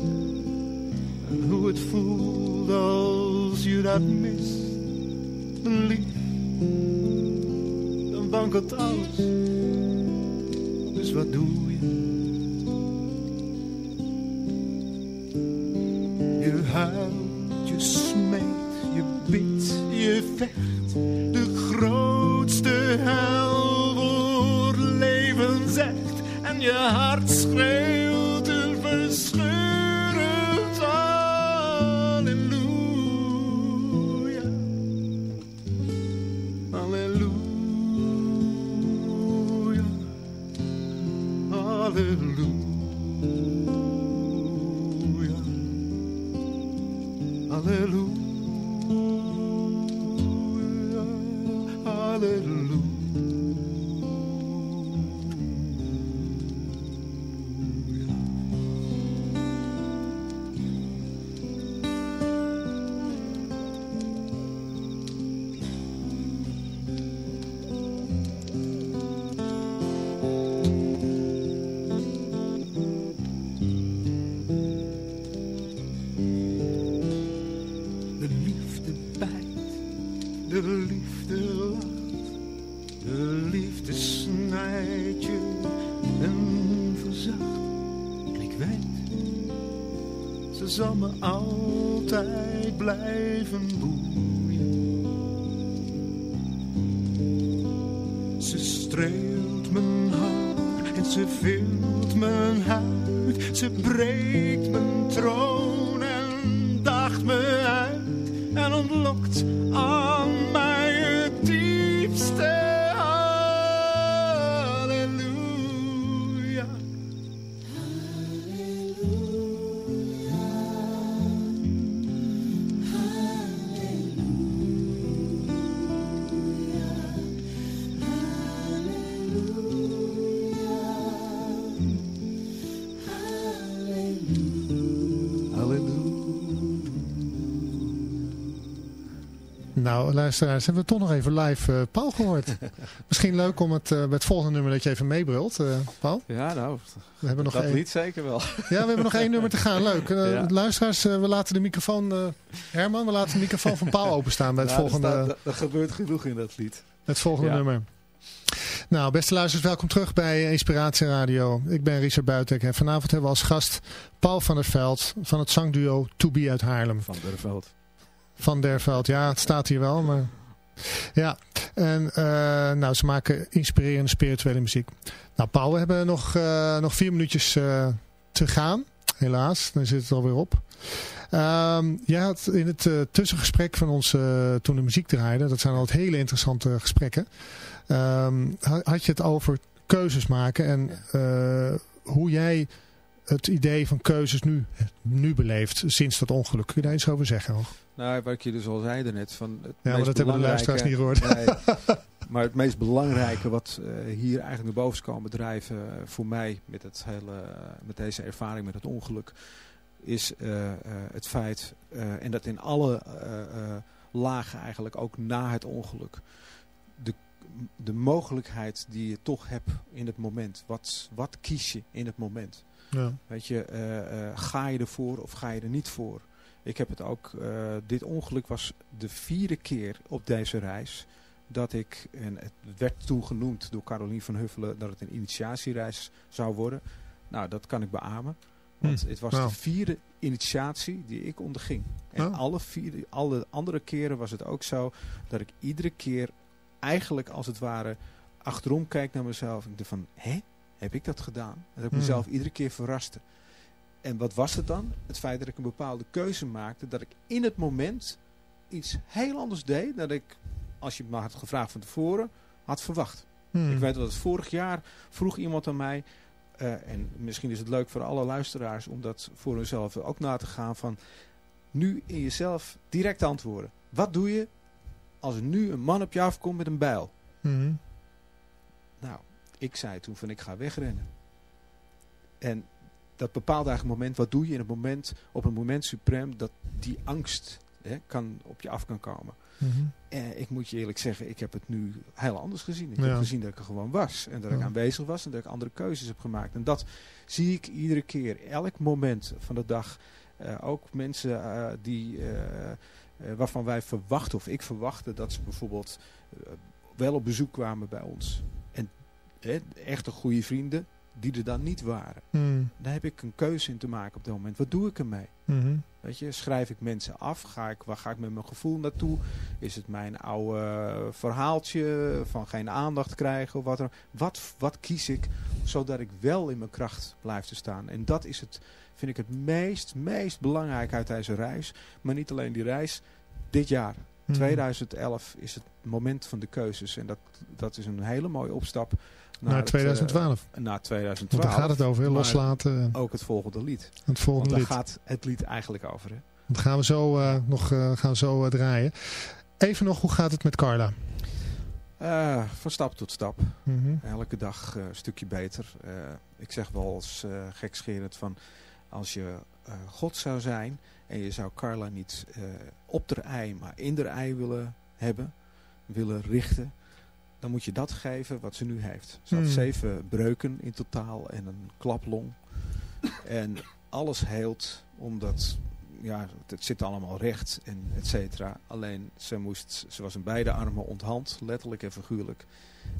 en hoe het voelt als je dat mist, lief, dan wankelt alles. Dus wat doe Ze streelt mijn haar en ze vult mijn huid. Ze breekt mijn troon luisteraars, hebben we toch nog even live eh, Paul gehoord. Misschien leuk om het, eh, bij het volgende nummer dat je even meebrult, eh, Paul. Ja, nou, We hebben nog dat één- lied zeker wel. Ja, we hebben nog één nummer te gaan. Leuk. Ja. Luisteraars, we laten de microfoon... Herman, we laten de microfoon van Paul openstaan bij het Ja, er volgende, er gebeurt genoeg in dat lied. het volgende Ja. nummer. Nou, beste luisteraars, welkom terug bij Inspiratie Radio. Ik ben Richard Buitek en vanavond hebben we als gast Paul van der Veld van het zangduo To Be uit Haarlem. Van der Veld. Van der Veld, ja, het staat hier wel, maar... Ja, en eh, nou, ze maken inspirerende spirituele muziek. Nou, Paul, we hebben nog, eh, nog vier minuutjes eh, te gaan. Helaas, dan zit het alweer op. Ehm jij had in het tussengesprek van ons, toen de muziek draaide, dat zijn altijd hele interessante gesprekken, ehm, ha- had je het over keuzes maken en hoe jij het idee van keuzes nu, nu beleeft sinds dat ongeluk. Kun je daar iets over zeggen? Hoor? Nou, wat ik je dus al zei daarnet. Van het Ja, maar dat hebben de luisteraars niet gehoord. Nee, maar het meest belangrijke wat eh, hier eigenlijk naar boven is komen drijven eh, voor mij met, het hele, met deze ervaring met het ongeluk, is eh, eh, het feit, eh, en dat in alle eh, eh, lagen eigenlijk ook na het ongeluk, de, de mogelijkheid die je toch hebt in het moment. Wat, wat kies je in het moment? Ja. Weet je, eh, eh, ga je ervoor of ga je er niet voor? Ik heb het ook, eh, dit ongeluk was de vierde keer op deze reis dat ik, en het werd toen genoemd door Carolien van Huffelen dat het een initiatiereis zou worden. Nou, dat kan ik beamen. Want Hm, het was nou. de vierde initiatie die ik onderging. En Oh. alle, vier, alle andere keren was het ook zo dat ik iedere keer eigenlijk als het ware achterom kijk naar mezelf. En ik dacht van, hè? Heb ik dat gedaan? Dat ik Hmm. mezelf iedere keer verraste. En wat was het dan? Het feit dat ik een bepaalde keuze maakte. Dat ik in het moment iets heel anders deed. Dan ik, als je me had gevraagd van tevoren, had verwacht. Hmm. Ik weet dat vorig jaar vroeg iemand aan mij. eh, en misschien is het leuk voor alle luisteraars om dat voor hunzelf ook na te gaan. Van nu in jezelf direct antwoorden. Wat doe je als er nu een man op je afkomt met een bijl? Mhm. Nou, ik zei toen van ik ga wegrennen. En dat bepaalt eigenlijk het moment, wat doe je in het moment, op een moment suprem, dat die angst hè, kan, op je af kan komen. En ik moet je eerlijk zeggen, ik heb het nu heel anders gezien. Ik Ja. heb gezien dat ik er gewoon was. En dat ik aanwezig was en dat ik andere keuzes heb gemaakt. En dat zie ik iedere keer, elk moment van de dag. Eh, ook mensen eh, die, eh, waarvan wij verwachten, of ik verwachtte, dat ze bijvoorbeeld wel op bezoek kwamen bij ons. En hè, echte goede vrienden, die er dan niet waren. Hmm. Daar heb ik een keuze in te maken op dat moment. Wat doe ik ermee? Mhm. Weet je, schrijf ik mensen af? Ga ik, waar ga ik met mijn gevoel naartoe? Is het mijn oude verhaaltje van geen aandacht krijgen? Of wat, er, wat, wat kies ik zodat ik wel in mijn kracht blijf te staan? En dat is het, vind ik het meest, meest belangrijk uit deze reis. Maar niet alleen die reis, dit jaar. Mhm. 2011 is het moment van de keuzes. En dat, dat is een hele mooie opstap Naar het, 2012. eh, naar 2012. Want daar gaat het over, loslaten. Ook het volgende lied. Het volgende Want lied. daar gaat het lied eigenlijk over. Hè? Dat gaan we zo, eh, nog eh, gaan we zo draaien. Even nog, hoe gaat het met Carla? Van stap tot stap. Mhm. Elke dag een stukje beter. Ik zeg wel eh, gekscherend van... Als je God zou zijn en je zou Carla niet eh, op de ei, maar in de ei willen hebben, willen richten, dan moet je dat geven wat ze nu heeft. Ze had Hmm. zeven breuken in totaal en een klaplong. En alles heelt omdat ja, het zit allemaal recht en et cetera. Alleen ze, moest, ze was in beide armen onthand, letterlijk en figuurlijk.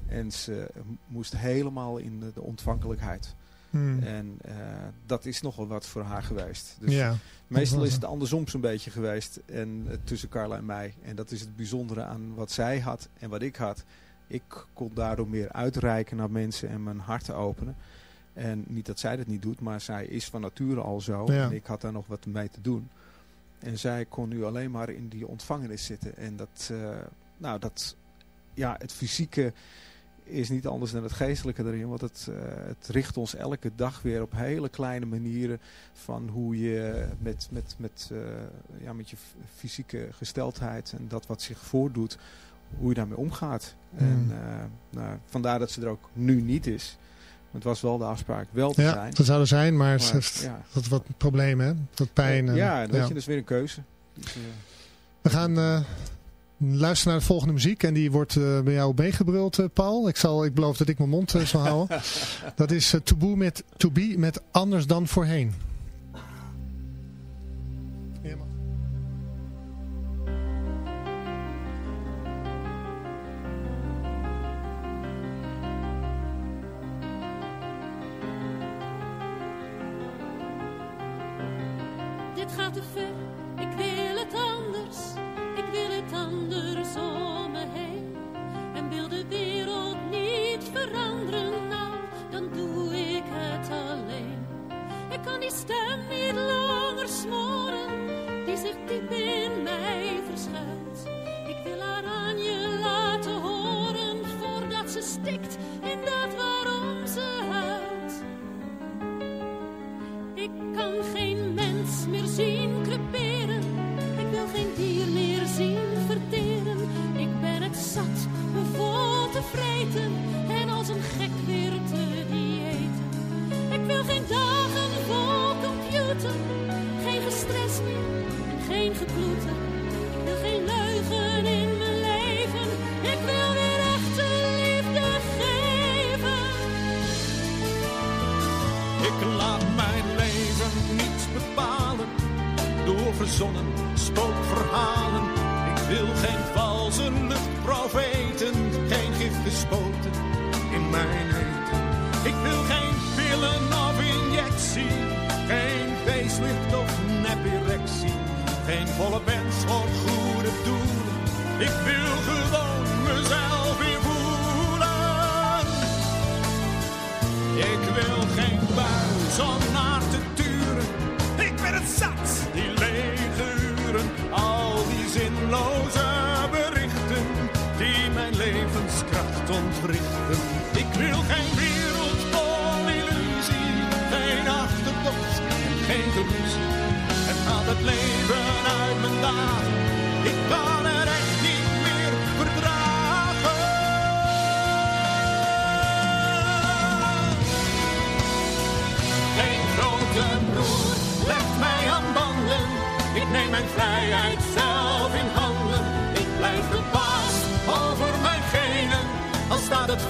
En ze moest helemaal in de, de ontvankelijkheid. Hmm. En eh, dat is nogal wat voor haar geweest. Dus Ja. meestal is het andersom zo'n beetje geweest en, eh, tussen Carla en mij. En dat is het bijzondere aan wat zij had en wat ik had. Ik kon daardoor meer uitreiken naar mensen en mijn hart openen. En niet dat zij dat niet doet, maar zij is van nature al zo. Ja. En ik had daar nog wat mee te doen. En zij kon nu alleen maar in die ontvangenis zitten. En dat, eh, nou, dat, ja, het fysieke is niet anders dan het geestelijke erin. Want het, eh, het richt ons elke dag weer op hele kleine manieren van hoe je met, met, met, eh, ja, met je fysieke gesteldheid en dat wat zich voordoet, hoe je daarmee omgaat. En Hmm. eh, nou, vandaar dat ze er ook nu niet is. Het was wel de afspraak wel te Ja, zijn. dat zou er zijn, maar, Maar, heeft ja. wat, wat problemen, hè? Wat pijn. en- ja, dat je dus weer een keuze. Dus, We gaan luisteren naar de volgende muziek. En die wordt eh, bij jou meegebruld, eh, Paul. Ik, zal, ik beloof dat ik mijn mond eh, zal houden. dat is To, Be met, to Be met Anders dan Voorheen.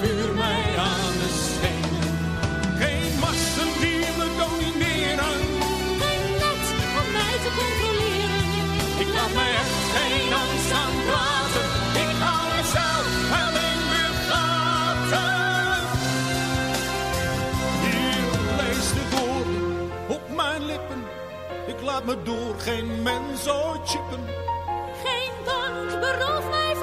Vuur mij aan de schenen. Geen massen die me domineren. Geen net om mij te controleren. Ik laat mij echt geen angst aan praten. Ik hou mezelf alleen weer praten. Hier lees de woorden op mijn lippen. Ik laat me door geen mens ooit chippen. Geen dank berooft mij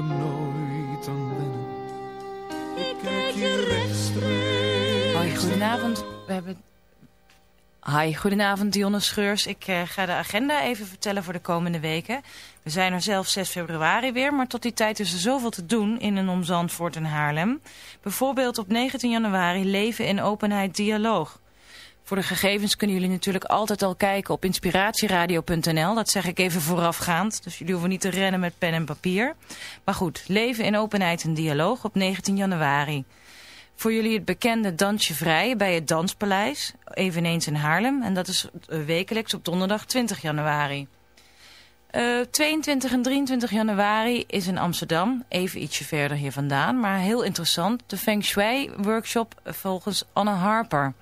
er nooit aan wennen. Ik kijk rechtstreeks. Hoi, goedenavond. We hebben... Hi, goedenavond Dionne Scheurs. Ik eh, ga de agenda even vertellen voor de komende weken. We zijn er zelf 6 februari weer, maar tot die tijd is er zoveel te doen in en om Zandvoort en Haarlem. Bijvoorbeeld op 19 januari Leven in Openheid Dialoog. Voor de gegevens kunnen jullie natuurlijk altijd al kijken op inspiratieradio.nl. Dat zeg ik even voorafgaand, dus jullie hoeven niet te rennen met pen en papier. Maar goed, Leven in Openheid en Dialoog op 19 januari. Voor jullie het bekende Dansje Vrij bij het Danspaleis, eveneens in Haarlem. En dat is eh, wekelijks op donderdag 20 januari. Eh, 22 en 23 januari is in Amsterdam, even ietsje verder hier vandaan, maar heel interessant. De Feng Shui workshop volgens Anne Harper.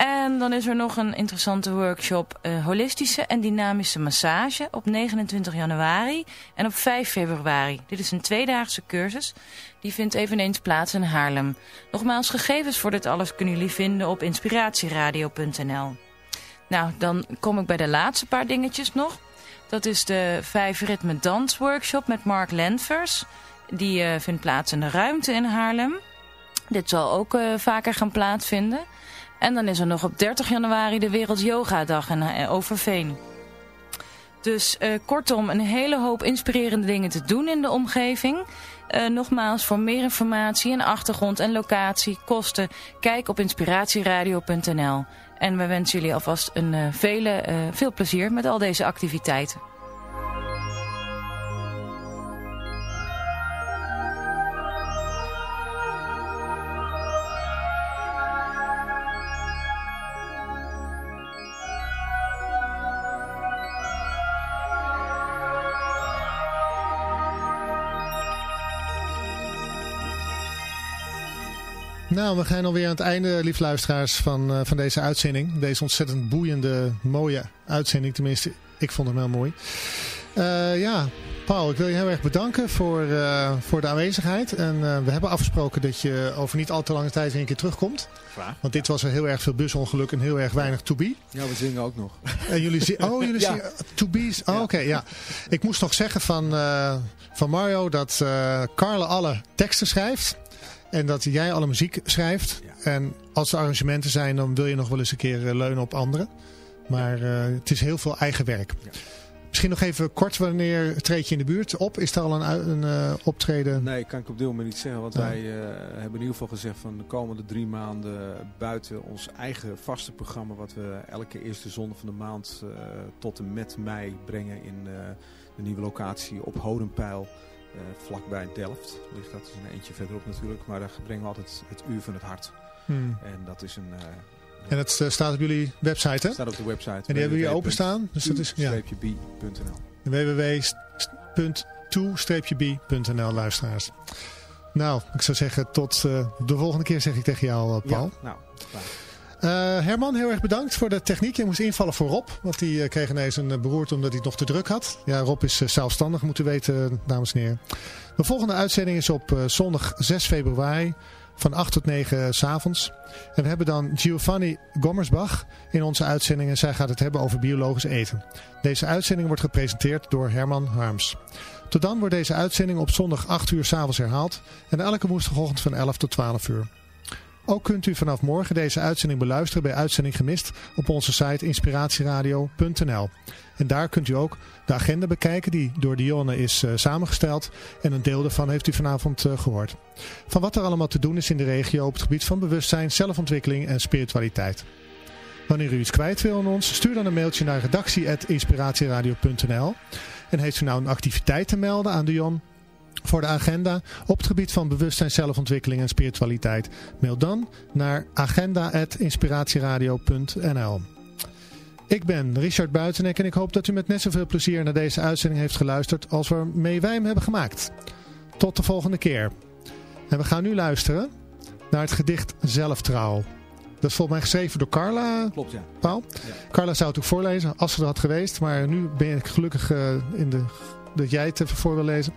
En dan is er nog een interessante workshop eh, holistische en dynamische massage op 29 januari en op 5 februari. Dit is een tweedaagse cursus. Die vindt eveneens plaats in Haarlem. Nogmaals, gegevens voor dit alles kunnen jullie vinden op inspiratieradio.nl. Nou, dan kom ik bij de laatste paar dingetjes nog. Dat is de vijf ritme dans workshop met Mark Lenvers. Die eh, vindt plaats in de ruimte in Haarlem. Dit zal ook eh, vaker gaan plaatsvinden. En dan is er nog op 30 januari de Wereld Yoga Dag in eh, Overveen. Dus eh, kortom, een hele hoop inspirerende dingen te doen in de omgeving. Eh, nogmaals, voor meer informatie en achtergrond en locatie, kosten, kijk op inspiratieradio.nl. En we wensen jullie alvast een, vele, veel plezier met al deze activiteiten. Nou, we gaan alweer aan het einde, lief luisteraars, van, uh, van deze uitzending. Deze ontzettend boeiende, mooie uitzending. Tenminste, ik vond hem heel mooi. Uh, ja, Paul, ik wil je heel erg bedanken voor, uh, voor de aanwezigheid. En we hebben afgesproken dat je over niet al te lange tijd weer een keer terugkomt. Graag. Want dit was er heel erg veel busongeluk en heel erg weinig to be. Ja, we zingen ook nog. En jullie zien, oh, jullie Ja. zien to be's. Oh, oké, ja. Ik moest nog zeggen van, van Mario dat Carla alle teksten schrijft. En dat jij alle muziek schrijft. En als er arrangementen zijn, dan wil je nog wel eens een keer eh, leunen op anderen. Maar uh, het is heel veel eigen werk. Ja. Misschien nog even kort, wanneer treed je in de buurt op? Is er al een, een uh, optreden? Nee, kan ik op dit moment niet zeggen. Want Ja. wij uh, hebben in ieder geval gezegd van de komende drie maanden buiten ons eigen vaste programma. Wat we elke eerste zondag van de maand tot en met mei brengen in de nieuwe locatie op Hodenpijl. Uh, vlakbij Delft. Dus dat is een eentje verderop natuurlijk. Maar daar brengen we altijd het uur van het hart. Hmm. En dat is een... Uh, en het uh, staat op jullie website, hè? staat op de website. En die hebben jullie openstaan? Dus dat is ja. www.to-b.nl luisteraars. Nou, ik zou zeggen tot de volgende keer zeg ik tegen jou, Paul. Ja, nou, Uh, Herman, heel erg bedankt voor de techniek. Je moest invallen voor Rob, want die uh, kreeg ineens een uh, beroerte omdat hij het nog te druk had. Ja, Rob is zelfstandig, moet u weten, dames en heren. De volgende uitzending is op zondag 6 februari van 8 tot 9 s avonds. En we hebben dan Giovanni Gommersbach in onze uitzending en zij gaat het hebben over biologisch eten. Deze uitzending wordt gepresenteerd door Herman Harms. Tot dan wordt deze uitzending op zondag 8 uur s avonds herhaald en elke woensdagochtend van 11 tot 12 uur. Ook kunt u vanaf morgen deze uitzending beluisteren bij Uitzending Gemist op onze site inspiratieradio.nl. En daar kunt u ook de agenda bekijken die door Dionne is uh, samengesteld. En een deel daarvan heeft u vanavond uh, gehoord. Van wat er allemaal te doen is in de regio op het gebied van bewustzijn, zelfontwikkeling en spiritualiteit. Wanneer u iets kwijt wil aan ons, stuur dan een mailtje naar redactie.inspiratieradio.nl. En heeft u nou een activiteit te melden aan Dion voor de agenda op het gebied van bewustzijn, zelfontwikkeling en spiritualiteit. Mail dan naar agenda.inspiratieradio.nl Ik ben Richard Buitenek en ik hoop dat u met net zoveel plezier naar deze uitzending heeft geluisterd als waarmee wij hem hebben gemaakt. Tot de volgende keer. En we gaan nu luisteren naar het gedicht Zelftrouw. Dat is volgens mij geschreven door Carla. Klopt, ja. Paul. Ja. Carla zou het ook voorlezen als ze er had geweest. Maar nu ben ik gelukkig uh, in de, dat jij het even voor wil lezen.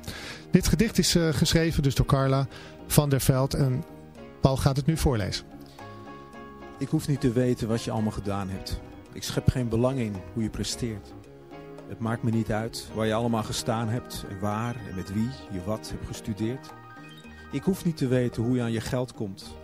Dit gedicht is uh, geschreven dus door Carla van der Veld. En Paul gaat het nu voorlezen. Ik hoef niet te weten wat je allemaal gedaan hebt. Ik schep geen belang in hoe je presteert. Het maakt me niet uit waar je allemaal gestaan hebt en waar en met wie je wat hebt gestudeerd. Ik hoef niet te weten hoe je aan je geld komt.